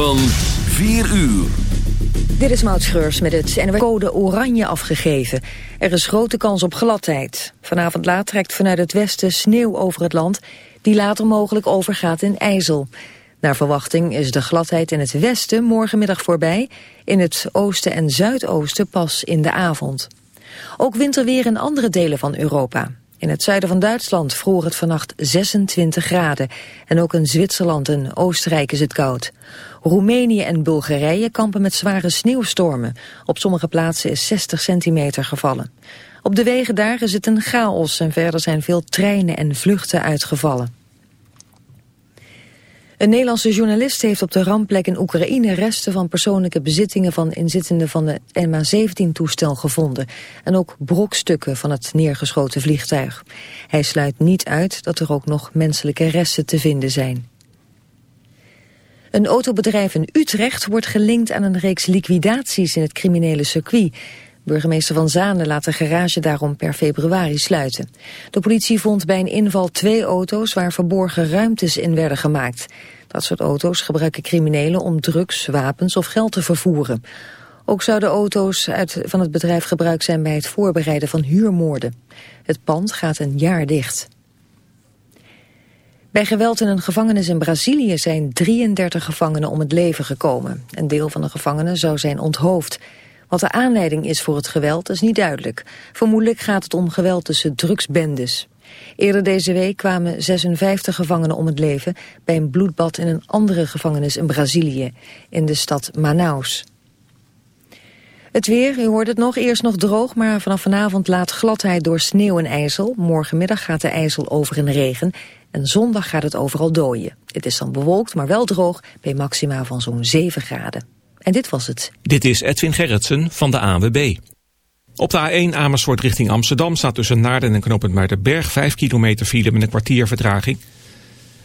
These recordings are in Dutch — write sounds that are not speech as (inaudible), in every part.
van 4 uur. Dit is Maud met het NW code oranje afgegeven. Er is grote kans op gladheid. Vanavond laat trekt vanuit het westen sneeuw over het land... die later mogelijk overgaat in ijzel. Naar verwachting is de gladheid in het westen morgenmiddag voorbij... in het oosten en zuidoosten pas in de avond. Ook winterweer in andere delen van Europa. In het zuiden van Duitsland vroor het vannacht 26 graden. En ook in Zwitserland en Oostenrijk is het koud. Roemenië en Bulgarije kampen met zware sneeuwstormen. Op sommige plaatsen is 60 centimeter gevallen. Op de wegen daar is het een chaos en verder zijn veel treinen en vluchten uitgevallen. Een Nederlandse journalist heeft op de rampplek in Oekraïne resten van persoonlijke bezittingen van inzittenden van de MH17-toestel gevonden. En ook brokstukken van het neergeschoten vliegtuig. Hij sluit niet uit dat er ook nog menselijke resten te vinden zijn. Een autobedrijf in Utrecht wordt gelinkt aan een reeks liquidaties in het criminele circuit. Burgemeester Van Zanen laat de garage daarom per februari sluiten. De politie vond bij een inval twee auto's waar verborgen ruimtes in werden gemaakt. Dat soort auto's gebruiken criminelen om drugs, wapens of geld te vervoeren. Ook zouden auto's uit, van het bedrijf gebruikt zijn bij het voorbereiden van huurmoorden. Het pand gaat een jaar dicht. Bij geweld in een gevangenis in Brazilië zijn 33 gevangenen om het leven gekomen. Een deel van de gevangenen zou zijn onthoofd. Wat de aanleiding is voor het geweld is niet duidelijk. Vermoedelijk gaat het om geweld tussen drugsbendes. Eerder deze week kwamen 56 gevangenen om het leven... bij een bloedbad in een andere gevangenis in Brazilië, in de stad Manaus. Het weer, u hoort het nog, eerst nog droog, maar vanaf vanavond laat gladheid door sneeuw en ijzel. Morgenmiddag gaat de ijzel over in regen en zondag gaat het overal dooien. Het is dan bewolkt, maar wel droog, bij maxima van zo'n 7 graden. En dit was het. Dit is Edwin Gerritsen van de ANWB. Op de A1 Amersfoort richting Amsterdam staat tussen Naarden en Knopend Muidenberg 5 kilometer file met een kwartier vertraging.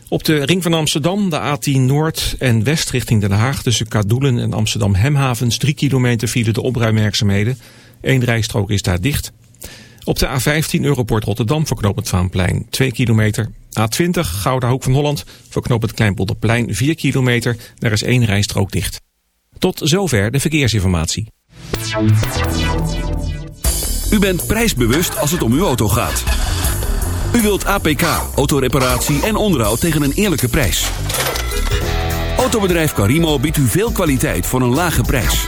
Op de ring van Amsterdam, de A10 Noord en West richting Den Haag... tussen Kadoelen en Amsterdam Hemhavens 3 kilometer file de opruimwerkzaamheden. Eén rijstrook is daar dicht. Op de A15 Europort Rotterdam voor knooppunt Vaanplein 2 kilometer. A20 Gouda Hoek van Holland voor knooppunt Kleinpolderplein 4 kilometer. Daar is één rijstrook dicht. Tot zover de verkeersinformatie. U bent prijsbewust als het om uw auto gaat. U wilt APK, autoreparatie en onderhoud tegen een eerlijke prijs. Autobedrijf Carimo biedt u veel kwaliteit voor een lage prijs.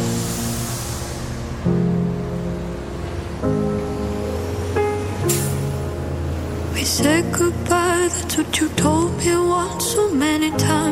Said goodbye, that's what you told me once. So many times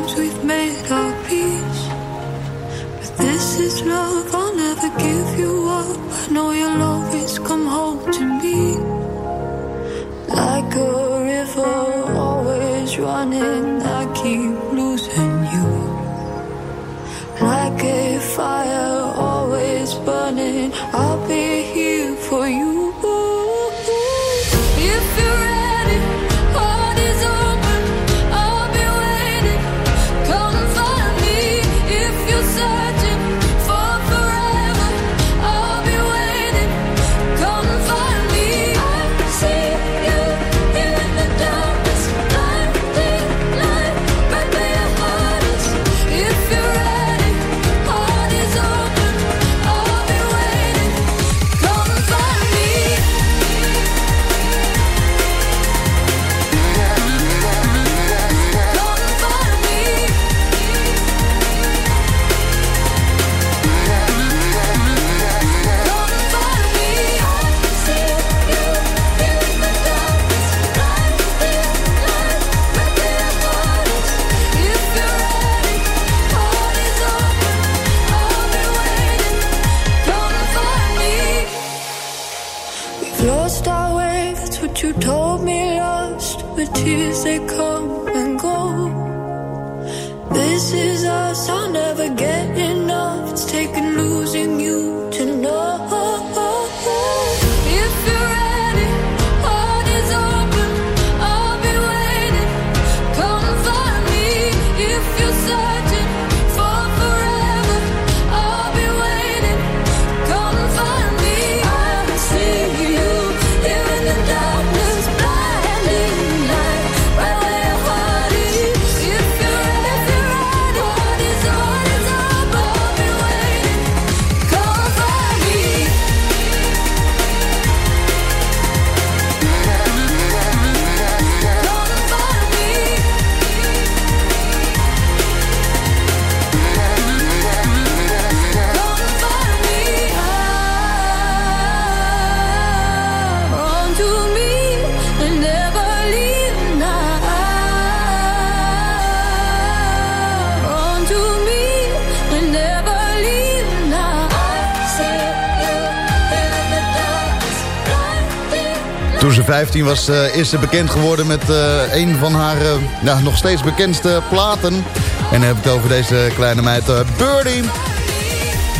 2015 was, uh, is ze bekend geworden met eh, een van haar eh, ja, nog steeds bekendste platen. En dan heb ik het over deze kleine meid Birdie.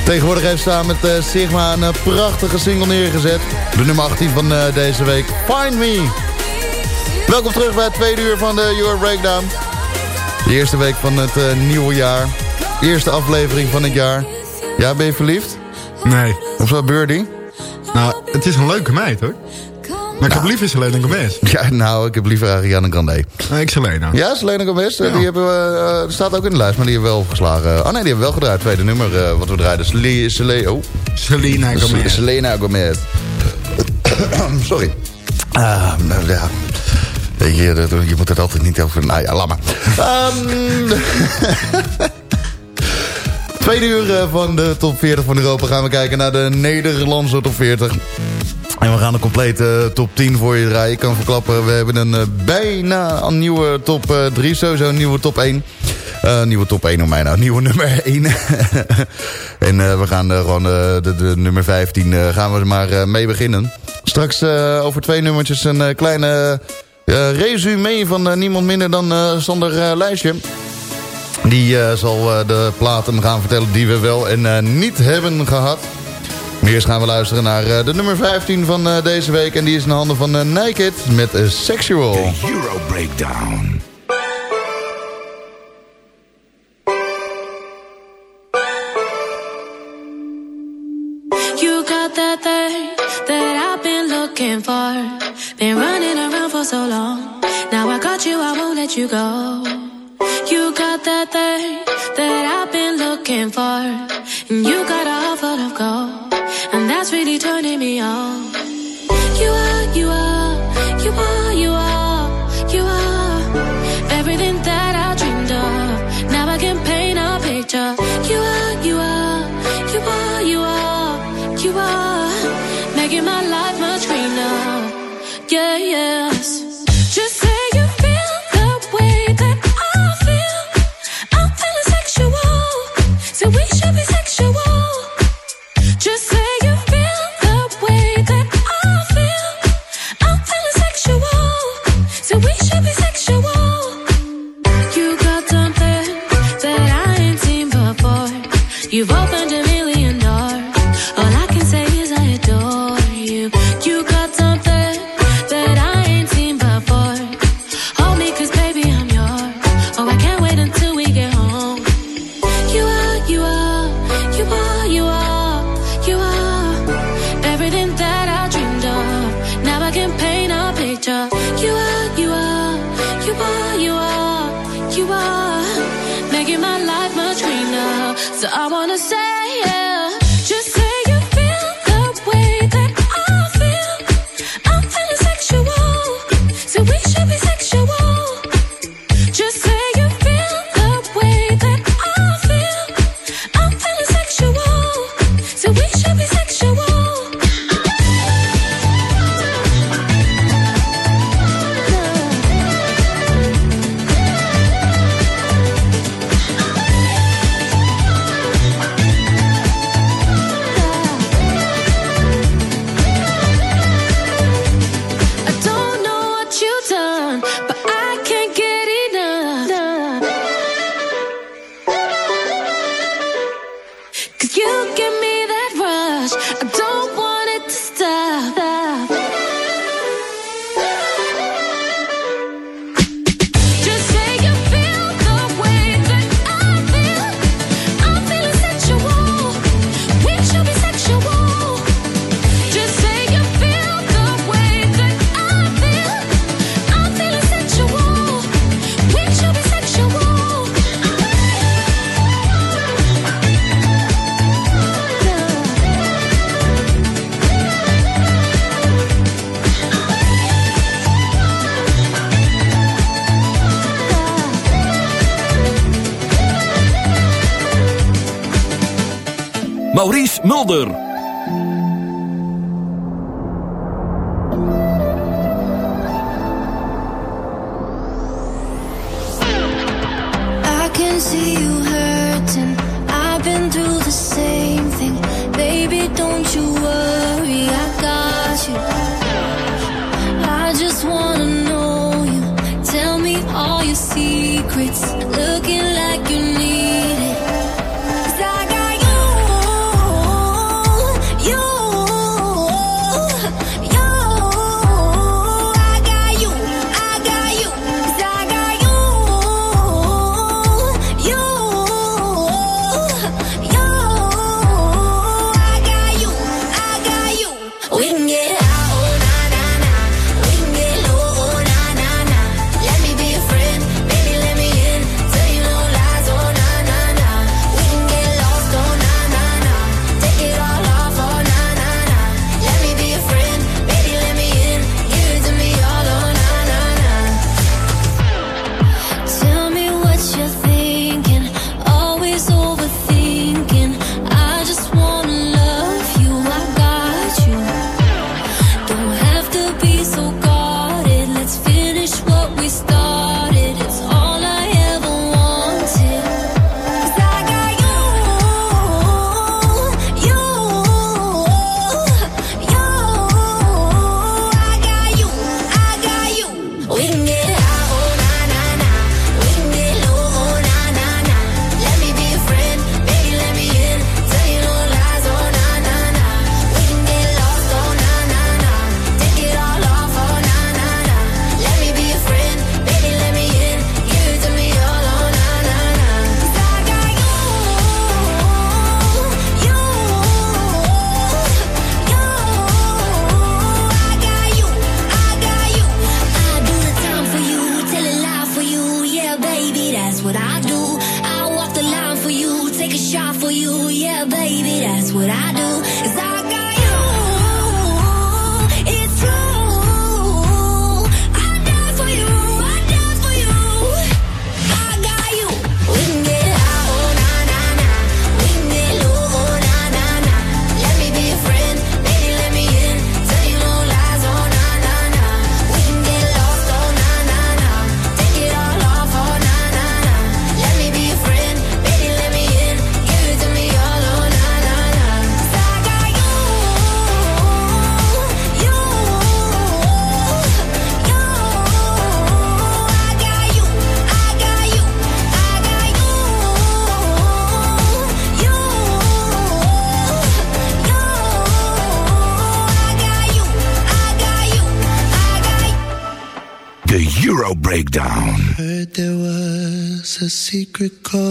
Tegenwoordig heeft ze samen met Sigma een prachtige single neergezet. De nummer 18 van deze week, Find Me. Welkom terug bij het tweede uur van de Your Breakdown. De eerste week van het nieuwe jaar. De eerste aflevering van het jaar. Ja, ben je verliefd? Nee. Of zo, Birdie? Nou, het is een leuke meid hoor. Maar ik heb liever Selena Gomez. (laughs) Ja, nou, ik heb liever Ariana Grande. Nee, ik Selena. Ja, Selena Gomez. eh, Ja. Die hebben we, die staat ook in de lijst, maar die hebben we wel geslagen. Oh nee, die hebben we wel gedraaid. Tweede nummer eh, wat we draaiden. Sele Sele oh. Selena Gomez. Selena Gomez. (coughs) Sorry. Ah, nou ja. Je, je moet het altijd niet over... Nou ja, laat maar. Ehm, (laughs) Tweede uur van de top 40 van Europa gaan we kijken naar de Nederlandse top 40. En we gaan een complete top 10 voor je draaien. Ik kan verklappen, we hebben een eh, bijna een nieuwe top eh, 3. Sowieso een nieuwe top 1. Eh, nieuwe top 1 om mij nou. (laughs) Nieuwe nummer 1. (laughs) en eh, we gaan eh, gewoon eh, de, de nummer 15 eh, gaan we maar eh, mee beginnen. Straks eh, over twee nummertjes een eh, kleine eh resume van eh, niemand minder dan eh Sander eh, Lijstje. Die eh, zal eh, de platen gaan vertellen die we wel en eh, niet hebben gehad. Maar eerst gaan we luisteren naar eh, de nummer 15 van eh, deze week. En die is in handen van eh, Naked met Sexual. Euro Breakdown. You got that thing that I've been looking for. Been running around for so long. Now I got you, I won't let you go. You got that thing that I've been looking for. And you got a that's really turning me on. Maurice Mulder. I can see you because.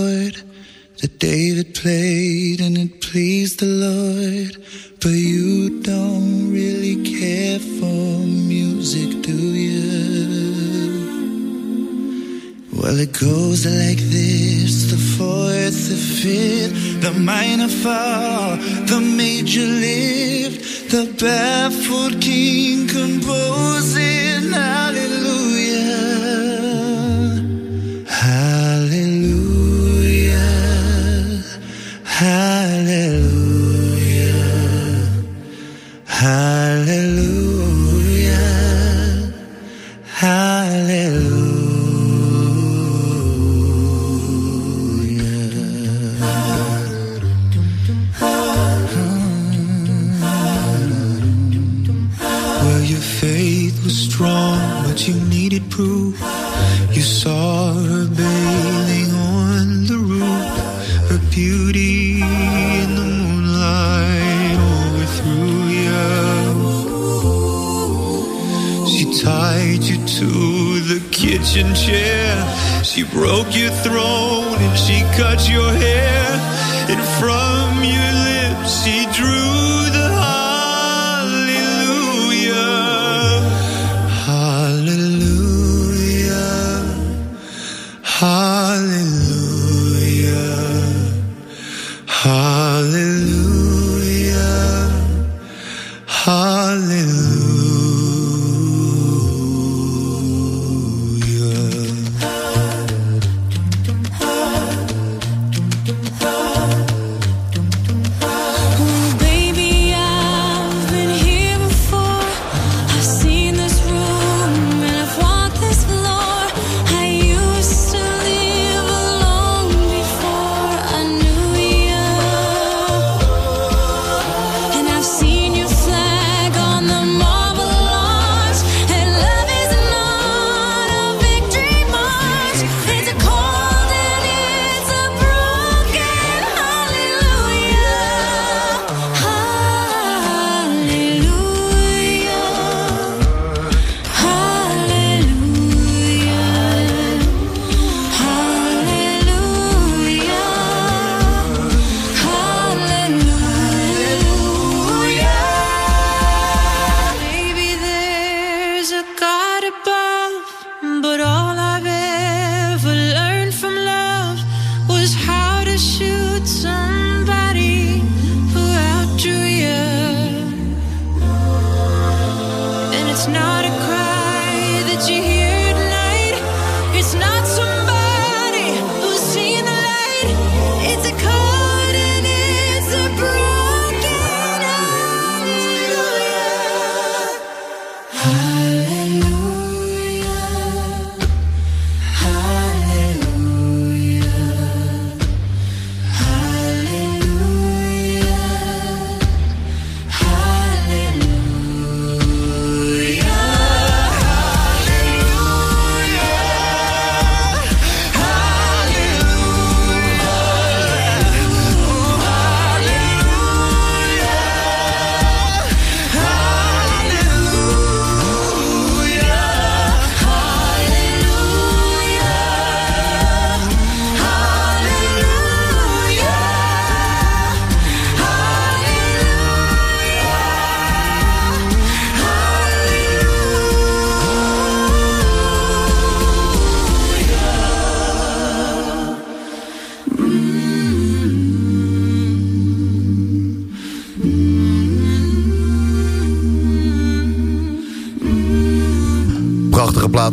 Hallelujah.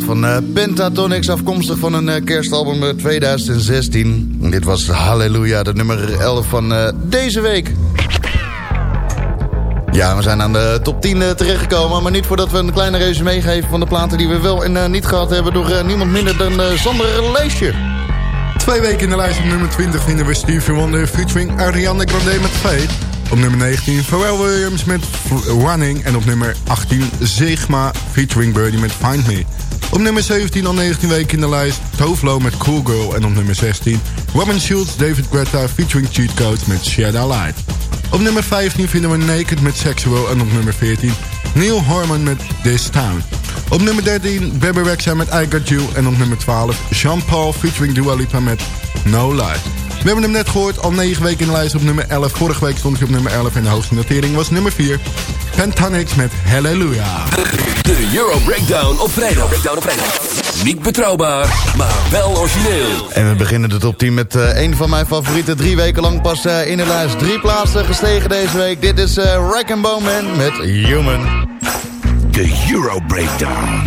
Van eh, Pentatonix, afkomstig van een eh, kerstalbum uit 2016. En dit was Halleluja, de nummer 11 van eh, deze week. Ja, we zijn aan de top 10 eh, terechtgekomen. Maar niet voordat we een kleine resume geven van de platen die we wel en eh, niet gehad hebben... door eh, niemand minder dan eh Sander Leesje. Twee weken in de lijst op nummer 20 vinden we Stevie Wonder featuring Ariana Grande met Fate. Op nummer 19 Pharrell Williams met Running. En op nummer 18 Sigma featuring Birdie met Find Me. Op nummer 17 al 19 weken in de lijst Tovlo met Cool Girl. En op nummer 16 Robin Schultz, David Guetta featuring Cheat Codes met Shadow Light. Op nummer 15 vinden we Naked met Sexual. En op nummer 14 Neil Harmon met This Town. Op nummer 13 Bebe Rexha met I Got You. En op nummer 12 Jean-Paul featuring Dua Lipa met No Lie. We hebben hem net gehoord, al 9 weken in de lijst op nummer 11. Vorige week stond hij op nummer 11 en de hoogste notering was nummer 4. Pentanix met Hallelujah. De Euro Breakdown op vrijdag. Breakdown op vrijdag. Niet betrouwbaar, maar wel origineel. En we beginnen de top 10 met eh, een van mijn favorieten. Drie weken lang pas eh, in de lijst. Drie plaatsen gestegen deze week. Dit is uh, Rack and Bowman met Human. De Euro Breakdown.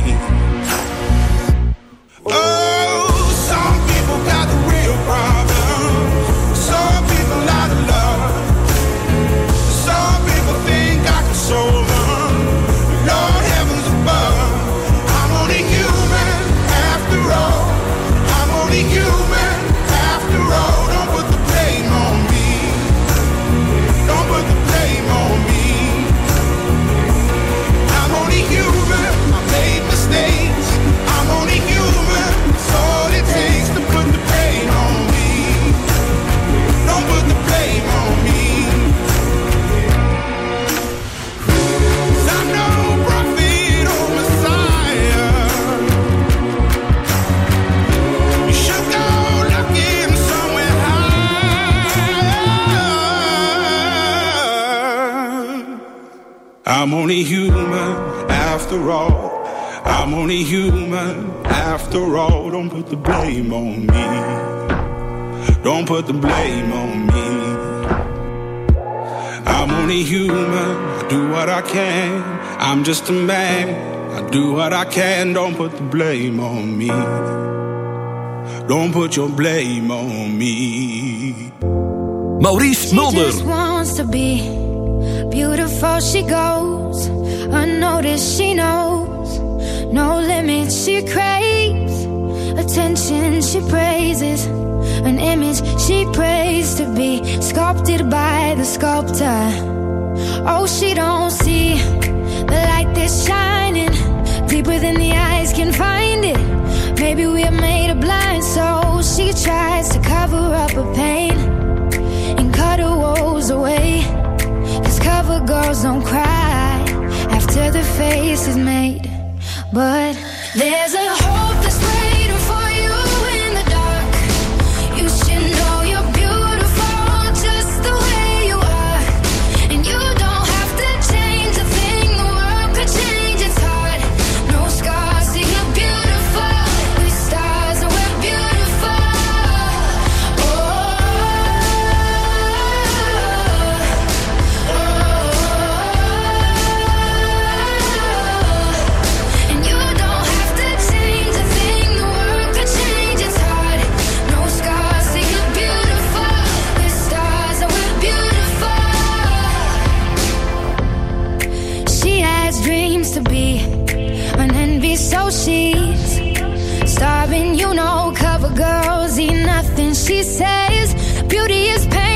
Only human after all. I'm only human after all. Don't put the blame on me. Don't put the blame on me. I'm only human. I do what I can. I'm just a man. I do what I can. Don't put the blame on me. Don't put your blame on me. Maurice She just wants to be beautiful. She goes unnoticed. She knows no limits. She craves attention. She praises an image she prays to be sculpted by the sculptor. Oh, she don't see the light that's shining deeper than the eyes can find it. Maybe we're made of blind, so she tries to cover up her pain and cut her woes away. Cause cover girls don't cry after the face is made. But there's a She says beauty is pain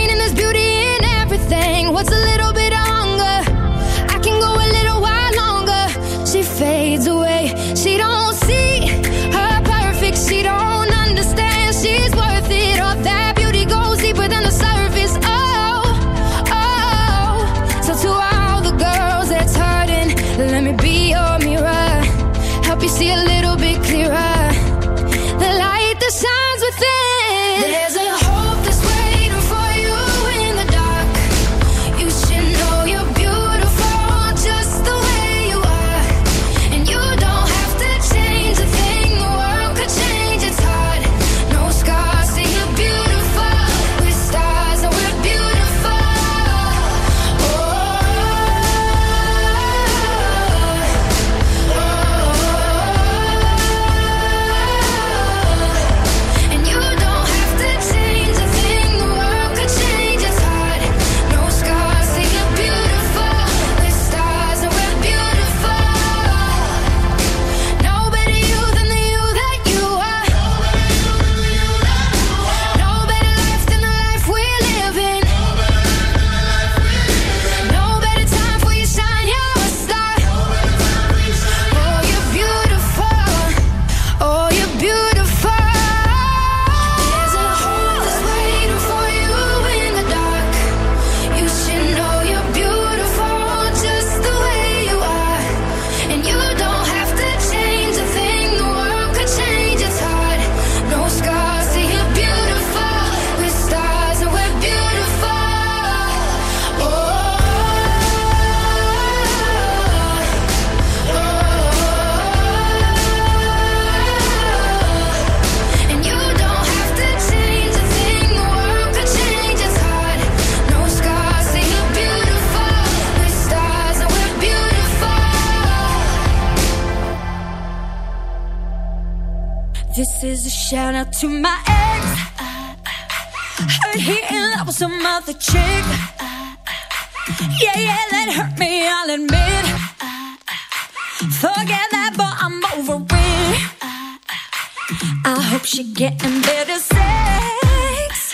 is a shout out to my ex. Heard he in love with some other chick. Yeah, yeah, that hurt me, I'll admit. Forget that, but I'm over it. I hope she getting better sex.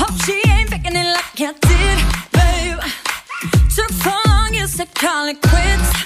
Hope she ain't picking it like I did, babe. Took so long, you said call it quits.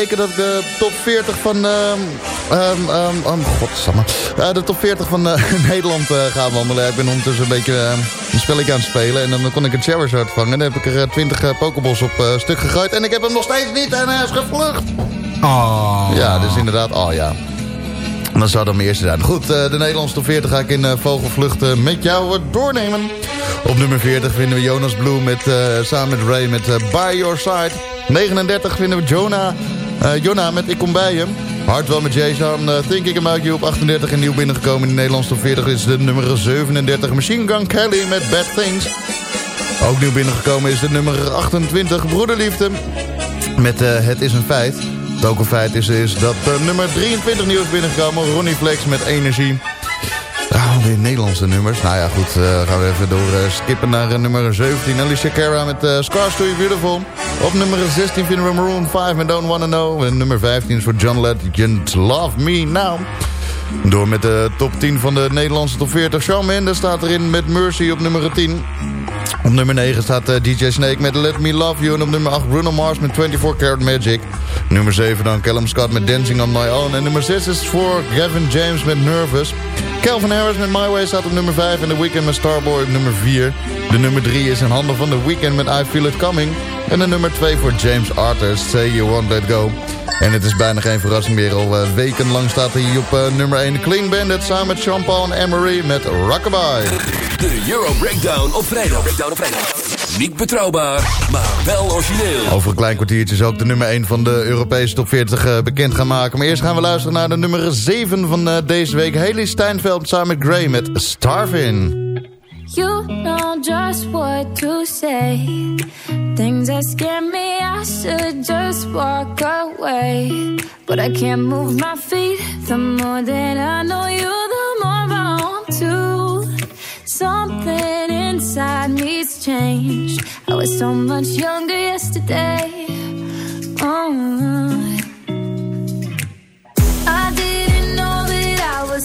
zeker dat ik de top 40 van... Um, um, um, godsamme. De top 40 van Nederland eh, uh, ga wandelen. Ik ben ondertussen een beetje ehm, een spelletje aan het spelen. En dan kon ik een Charizard vangen. En dan heb ik er eh, 20 eh, Pokeballs op stuk gegooid. En ik heb hem nog steeds niet. En hij is gevlucht. Oh. Ja, dus inderdaad. Oh ja. Dan zou dat mijn eerste zijn. Goed, de Nederlandse top 40 ga ik in vogelvluchten met jou doornemen. Op nummer 40 vinden we Jonas Blue met, samen met Ray met By Your Side. 39 vinden we Jonah uh, Jonna met Ik Kom Bij Je. Hardwell met Jason. Eh, uh, Thinking About You op 38 en nieuw binnengekomen in de Nederlandse top 40 is de nummer 37. Machine Gun Kelly met Bad Things. Ook nieuw binnengekomen is de nummer 28. Broederliefde met eh, Het Is Een Feit. Ook een feit is, is dat nummer 23 nieuw is binnengekomen. Ronnie Flex met Energie. Ah, Nederlandse nummers. Nou ja, goed. eh, gaan we even door eh, skippen naar eh, nummer 17. Alicia Cara met Scars to Beautiful. Op nummer 16 vinden we Maroon 5 met Don't Wanna Know. En nummer 15 is voor John Legend Love Me Now. Door met de top 10 van de Nederlandse top 40. Shawn Mendes staat erin met Mercy op nummer 10. Op nummer 9 staat DJ Snake met Let Me Love You. En op nummer 8 Bruno Mars met 24 Karat Magic. Nummer 7 dan Callum Scott met Dancing on My Own. En nummer 6 is voor Gavin James met Nervous. Calvin Harris met My Way staat op nummer 5. En The Weeknd met Starboy op nummer 4. De nummer 3 is in handen van The Weeknd met I Feel It Coming. En de nummer 2 voor James Arthur, Say You Won't Let Go. En het is bijna geen verrassing meer. Al eh, wekenlang staat hij op eh, nummer 1 Clean Bandit samen met Jean-Paul en Emery met Rockabye. De Euro Breakdown op vrijdag. Breakdown op vrijdag. Niet betrouwbaar, maar wel origineel. Over een klein kwartiertje is ook de nummer 1 van de Europese top 40 eh, bekend gaan maken. Maar eerst gaan we luisteren naar de nummer 7 van eh, deze week. Haley Steinfeld samen met Gray met Starvin. You know just what to say. Things that scare me, I should just walk away. But I can't move my feet. The more that I know you, the more I want to. Something inside me's changed. I was so much younger yesterday. Oh. I didn't know that I was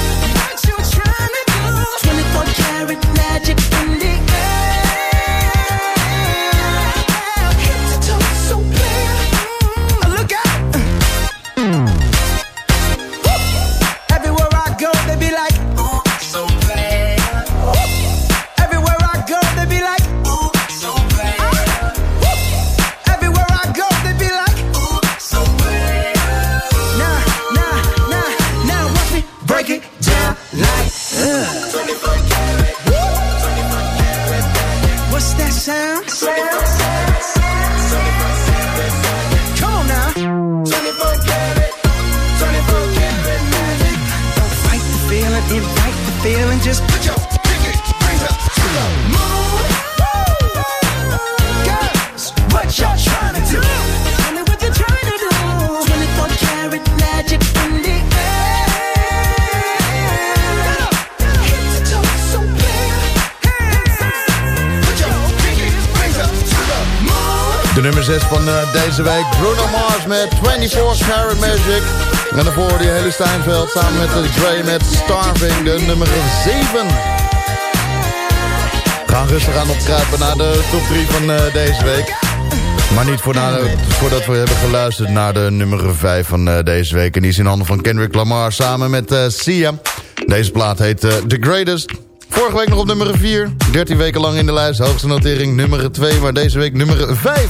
Eh, deze week. Bruno Mars met 24 Karat Magic. En daarvoor die hele Steinfeld samen met Dre met Starving, de nummer 7. We gaan rustig aan opkruipen naar de top 3 van eh, deze week. Maar niet voor voordat we hebben geluisterd naar de nummer 5 van eh, deze week. En die is in handen van Kendrick Lamar samen met Sia. Deze plaat heet The Greatest. Vorige week nog op nummer 4. 13 weken lang in de lijst. Hoogste notering nummer 2. Maar deze week nummer 5.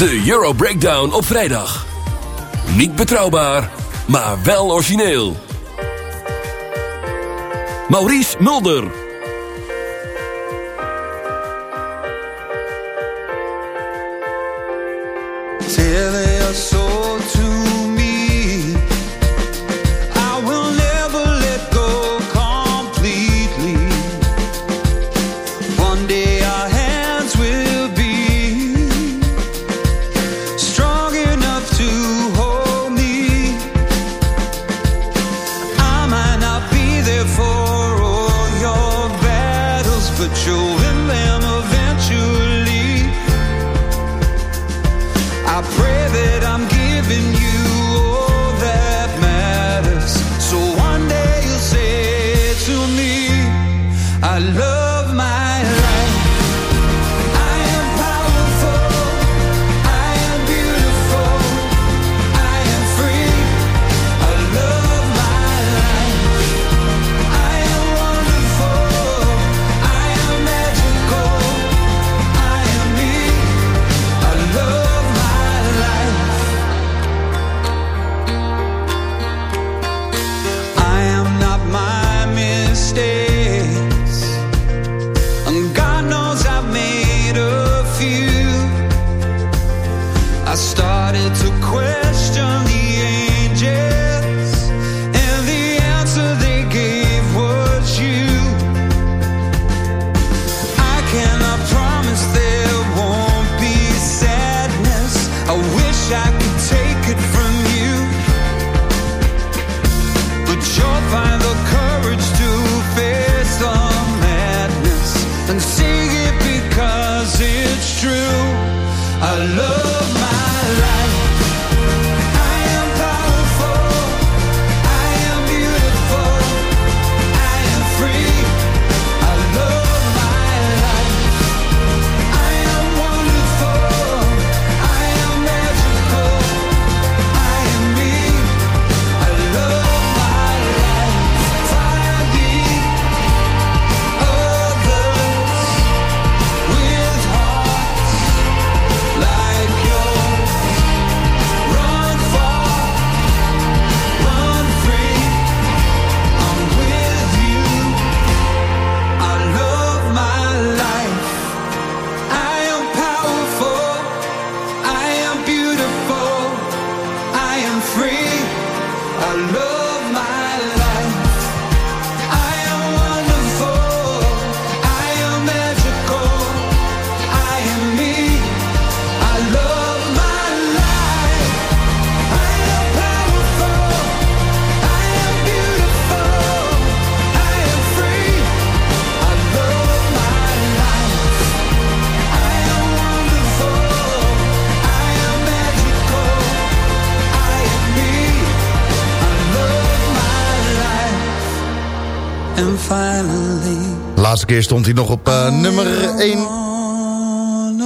De Euro Breakdown op vrijdag. Niet betrouwbaar, maar wel origineel. Maurice Mulder. Laatste keer stond hij nog op eh, nummer 1.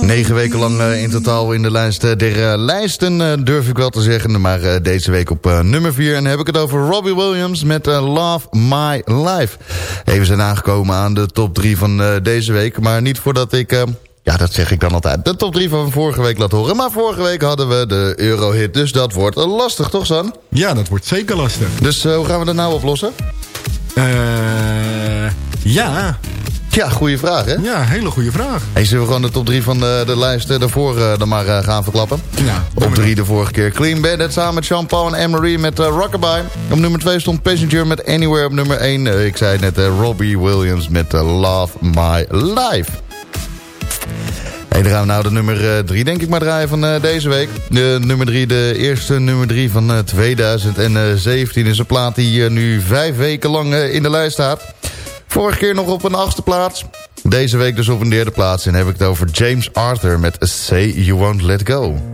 Negen weken lang eh, in totaal in de lijst eh, der lijsten, durf ik wel te zeggen. Maar deze week op nummer 4. En dan heb ik het over Robbie Williams met Love My Life. Even zijn aangekomen aan de top 3 van deze week. Maar niet voordat ik... ja, dat zeg ik dan altijd. De top 3 van vorige week laat horen. Maar vorige week hadden we de Eurohit. Dus dat wordt lastig, toch San? Ja, dat wordt zeker lastig. Dus hoe gaan we dat nou oplossen? Eh, Ja. Ja, goede vraag, hè? Ja, hele goede vraag. Hey, zullen we gewoon de top 3 van de, de lijst eh, daarvoor eh, dan maar eh, gaan verklappen? Ja. Op 3 de vorige keer Clean Bandit samen met Jean-Paul en Anne-Marie met uh, Rockabye. Op nummer 2 stond Passenger met Anywhere. Op nummer 1, ik zei het net, Robbie Williams met Love My Life. Hey, dan gaan we nou de nummer 3 denk ik maar draaien van deze week. De nummer 3, de eerste nummer 3 van uh, 2017 is een plaat die nu vijf weken lang in de lijst staat. Vorige keer nog op een achtste plaats. Deze week dus op een derde plaats. En heb ik het over James Arthur met Say You Won't Let Go.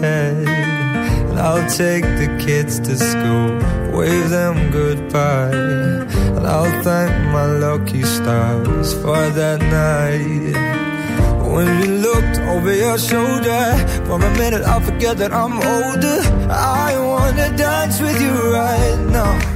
head. And I'll take the kids to school, wave them goodbye. And I'll thank my lucky stars for that night. When you looked over your shoulder, for a minute I forget that I'm older. I wanna dance with you right now.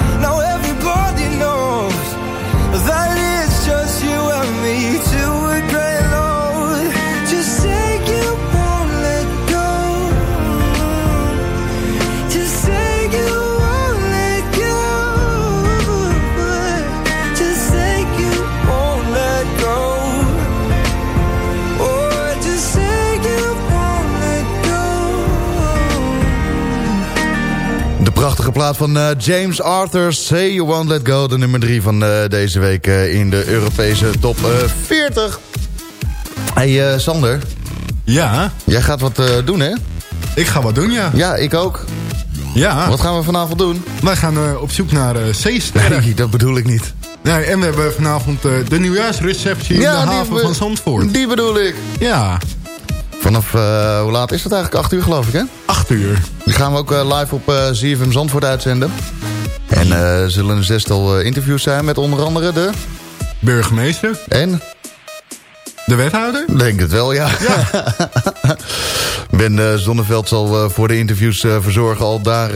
Prachtige plaat van uh, James Arthur, Say You Won't Let Go. De nummer 3 van uh, deze week uh, in de Europese top 40. Hey Sander. Ja? Jij gaat wat doen, hè? Ik ga wat doen, ja. Ja, ik ook. Ja. Wat gaan we vanavond doen? Wij gaan op zoek naar C-sterren. Nee, dat bedoel ik niet. Nee, en we hebben vanavond de nieuwjaarsreceptie in de haven van Zandvoort. Die bedoel ik. Ja. Vanaf, hoe laat is het eigenlijk? 8 uur geloof ik, hè? 8 uur. Die gaan we ook uh, live op uh, ZFM Zandvoort uitzenden. En uh, zullen een zestal interviews zijn met onder andere de... Burgemeester. En? De wethouder? Denk het wel, ja. ja. (laughs) ben Zonneveld zal voor de interviews verzorgen. Al daar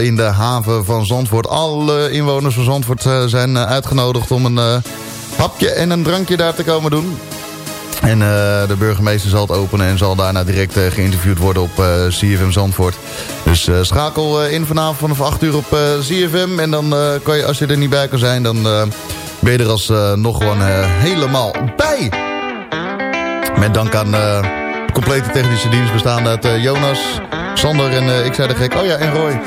in de haven van Zandvoort. Alle inwoners van Zandvoort zijn uitgenodigd om een hapje en een drankje daar te komen doen. En eh, de burgemeester zal het openen en zal daarna direct eh, geïnterviewd worden op eh, CFM Zandvoort. Dus schakel in vanavond vanaf 8 uur op CFM. En dan kan je, als je er niet bij kan zijn, dan ben je er als eh, nog gewoon helemaal bij. Met dank aan de complete technische dienst bestaande uit Jonas, Sander en ik zei de gek. Oh ja, en Roy.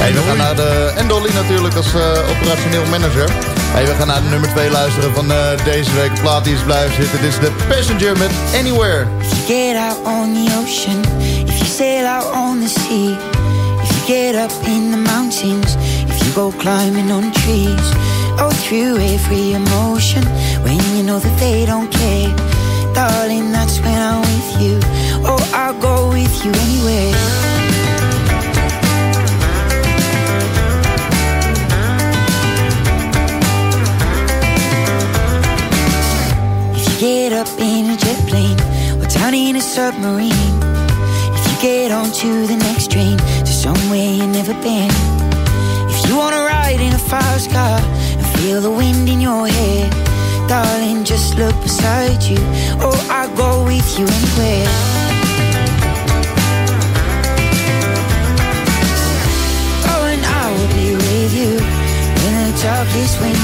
Hey, we gaan naar de... En Dolly natuurlijk als operationeel manager. Hey, we gaan naar de nummer 2 luisteren van eh, deze week. Plaat die is blijven zitten. Dit is de Passenger met Anywhere. If you get out on the ocean, if you sail out on the sea, if you get up in the mountains, if you go climbing on trees, oh through every emotion, when you know that they don't care, darling, that's when I'm with you. Oh, I'll go with you anywhere. Get up in a jet plane or down in a submarine, if you get onto the next train to somewhere you've never been, if you wanna ride in a fast car and feel the wind in your hair, darling, just look beside you. Oh, I'll go with you anywhere. Oh, and I will be with you when the darkest winter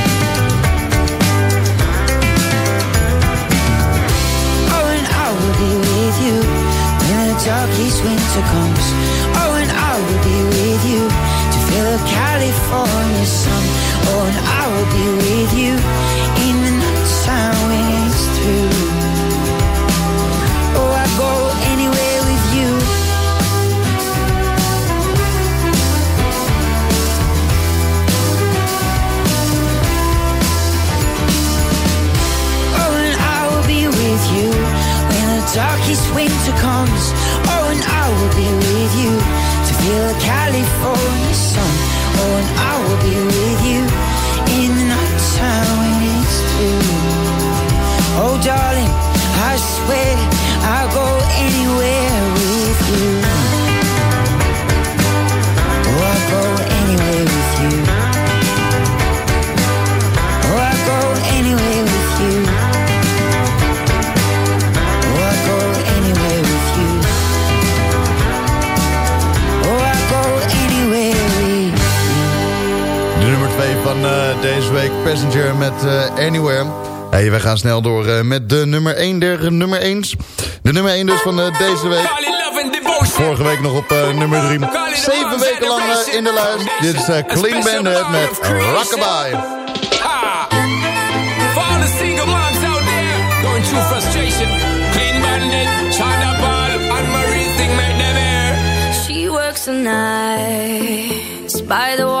Darkest winter comes. Oh, and I will be with you to feel the California sun. Oh, and I will be with you in the nighttime when it's through. Oh, I go anywhere with you. Oh, and I will be with you when the darkest winter comes. And I will be with you to feel the California sun. Oh, and I will be with you in the nighttime when it's through. Oh, darling, I swear I'll go anywhere with you. Passenger met eh, Anywhere. Hey, we gaan snel door eh, met de nummer 1 der nummer 1. De nummer 1 dus van eh, deze week. Vorige week nog op eh, nummer 3. Zeven weken lang in de lijst. Dit is Clean Bandit met Rockabye. For all the single moms out there going through frustration, clean bandit, China ball, and Marie thing make them air. She works the nights by the water.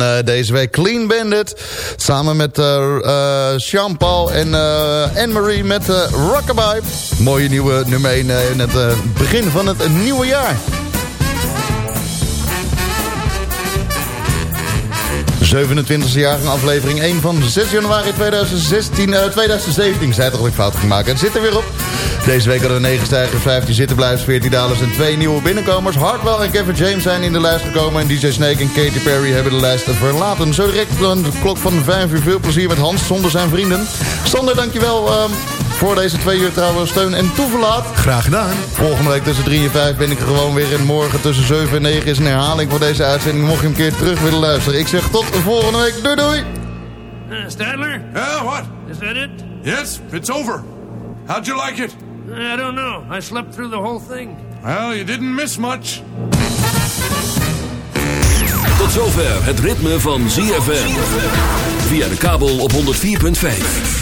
eh, deze week, Clean Bandit. Samen met eh eh, Jean-Paul en eh, Anne-Marie met eh, Rockabye. Mooie nieuwe nummer 1 in het eh, begin van het nieuwe jaar. 27e jaargang aflevering 1 van 6 januari 2016, eh, 2017. Ik zei toch ik fout maken. Het zit er weer op. Deze week hadden we 9 stijgers, 15 zittenblijvers, 14 dalers en 2 nieuwe binnenkomers. Hartwell en Kevin James zijn in de lijst gekomen. En DJ Snake en Katy Perry hebben de lijst verlaten. Zo direct de klok van 5 uur. Veel plezier met Hans zonder zijn vrienden. Sander, dankjewel ehm voor deze twee uur trouwens steun en toeverlaat. Graag gedaan. Volgende week tussen 3 en 5 ben ik er gewoon weer. En morgen tussen 7 en 9 is een herhaling van deze uitzending. Mocht je een keer terug willen luisteren. Ik zeg tot volgende week. Doei doei. Uh, Stadler? Yeah, what? Is that it? Yes, it's over. How'd you like it? I don't know. I slept through the whole thing. Well, you didn't miss much. Tot zover het ritme van ZFM. Via de kabel op 104.5.